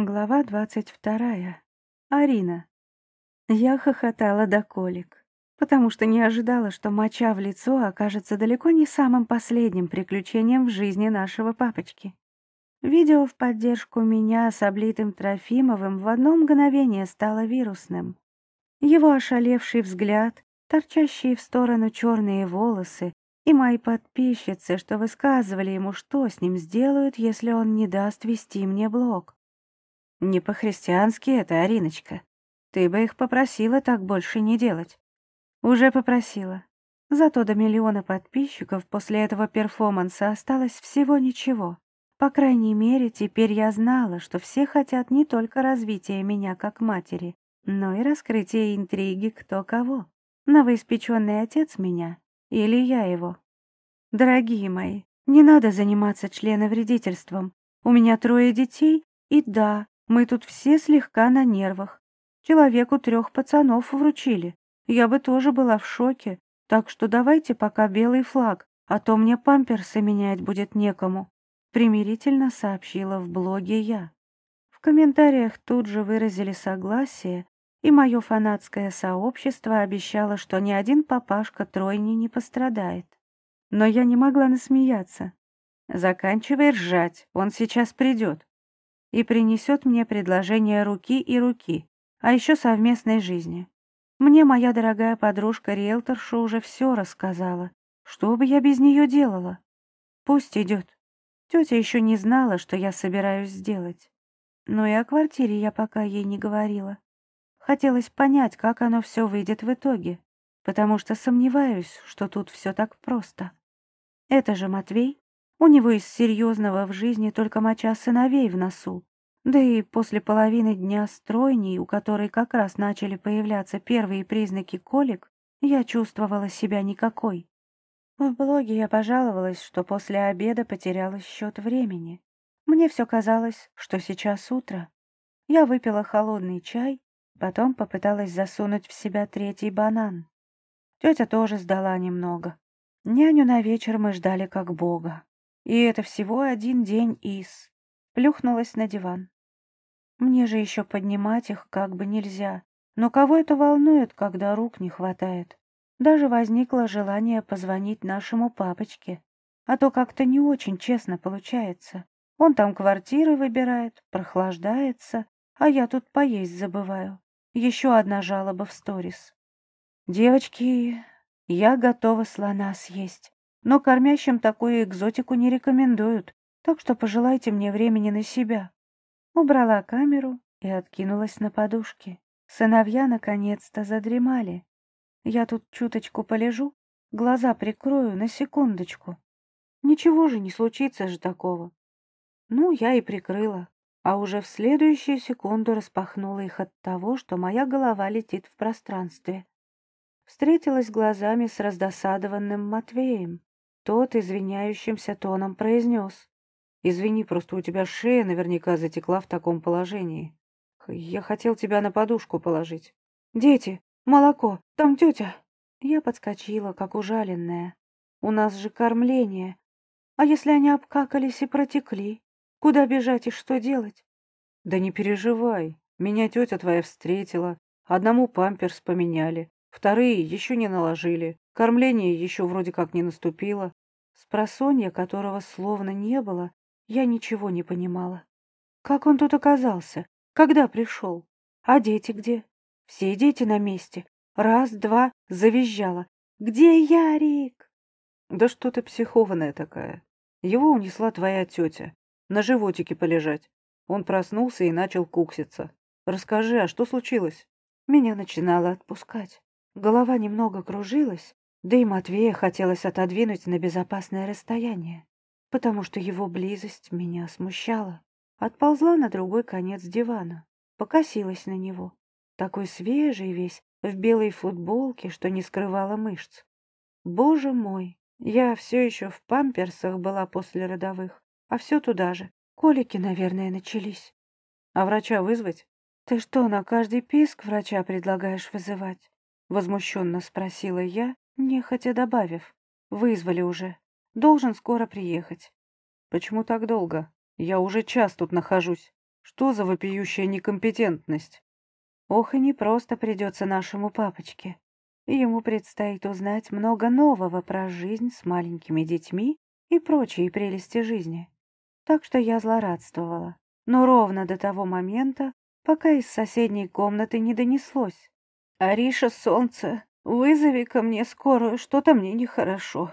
Глава двадцать вторая. Арина. Я хохотала до колик, потому что не ожидала, что моча в лицо окажется далеко не самым последним приключением в жизни нашего папочки. Видео в поддержку меня с облитым Трофимовым в одно мгновение стало вирусным. Его ошалевший взгляд, торчащие в сторону черные волосы и мои подписчицы, что высказывали ему, что с ним сделают, если он не даст вести мне блог. Не по-христиански это, Ариночка. Ты бы их попросила так больше не делать. Уже попросила. Зато до миллиона подписчиков после этого перформанса осталось всего ничего. По крайней мере, теперь я знала, что все хотят не только развития меня как матери, но и раскрытия интриги кто кого. Новоиспеченный отец меня или я его. Дорогие мои, не надо заниматься членовредительством. У меня трое детей, и да, мы тут все слегка на нервах. Человеку трех пацанов вручили. Я бы тоже была в шоке. Так что давайте пока белый флаг, а то мне памперсы менять будет некому. Примирительно сообщила в блоге я. В комментариях тут же выразили согласие, и мое фанатское сообщество обещало, что ни один папашка тройни не пострадает. Но я не могла насмеяться. Заканчивай ржать, он сейчас придет и принесет мне предложение руки и руки, а еще совместной жизни. Мне моя дорогая подружка-риэлторша уже все рассказала. Что бы я без нее делала? Пусть идет. Тетя еще не знала, что я собираюсь сделать. Но и о квартире я пока ей не говорила. Хотелось понять, как оно все выйдет в итоге, потому что сомневаюсь, что тут все так просто. Это же Матвей. У него из серьезного в жизни только моча сыновей в носу. Да и после половины дня стройней, у которой как раз начали появляться первые признаки колик, я чувствовала себя никакой. В блоге я пожаловалась, что после обеда потеряла счет времени. Мне все казалось, что сейчас утро. Я выпила холодный чай, потом попыталась засунуть в себя третий банан. Тетя тоже сдала немного. Няню на вечер мы ждали как бога. И это всего один день из. Плюхнулась на диван. Мне же еще поднимать их как бы нельзя. Но кого это волнует, когда рук не хватает? Даже возникло желание позвонить нашему папочке. А то как-то не очень честно получается. Он там квартиры выбирает, прохлаждается, а я тут поесть забываю. Еще одна жалоба в сторис. Девочки, я готова слона съесть но кормящим такую экзотику не рекомендуют, так что пожелайте мне времени на себя». Убрала камеру и откинулась на подушки. Сыновья наконец-то задремали. Я тут чуточку полежу, глаза прикрою на секундочку. Ничего же не случится же такого. Ну, я и прикрыла, а уже в следующую секунду распахнула их от того, что моя голова летит в пространстве. Встретилась глазами с раздосадованным Матвеем. Тот извиняющимся тоном произнес. «Извини, просто у тебя шея наверняка затекла в таком положении. Я хотел тебя на подушку положить». «Дети! Молоко! Там тетя!» Я подскочила, как ужаленная. «У нас же кормление. А если они обкакались и протекли? Куда бежать и что делать?» «Да не переживай. Меня тетя твоя встретила. Одному памперс поменяли, вторые еще не наложили. Кормление еще вроде как не наступило. С просонья, которого словно не было, я ничего не понимала. Как он тут оказался? Когда пришел? А дети где? Все дети на месте. Раз, два, завизжала. Где Ярик? Да что ты психованная такая. Его унесла твоя тетя. На животике полежать. Он проснулся и начал кукситься. Расскажи, а что случилось? Меня начинало отпускать. Голова немного кружилась, да и Матвея хотелось отодвинуть на безопасное расстояние, потому что его близость меня смущала. Отползла на другой конец дивана, покосилась на него. Такой свежий весь, в белой футболке, что не скрывала мышц. Боже мой, я все еще в памперсах была после родовых, а все туда же. Колики, наверное, начались. А врача вызвать? Ты что, на каждый писк врача предлагаешь вызывать? Возмущенно спросила я, нехотя добавив. «Вызвали уже. Должен скоро приехать». «Почему так долго? Я уже час тут нахожусь. Что за вопиющая некомпетентность? Ох, и не просто придется нашему папочке. Ему предстоит узнать много нового про жизнь с маленькими детьми и прочие прелести жизни. Так что я злорадствовала. Но ровно до того момента, пока из соседней комнаты не донеслось. «Ариша, солнце, вызови ко мне скорую, что-то мне нехорошо».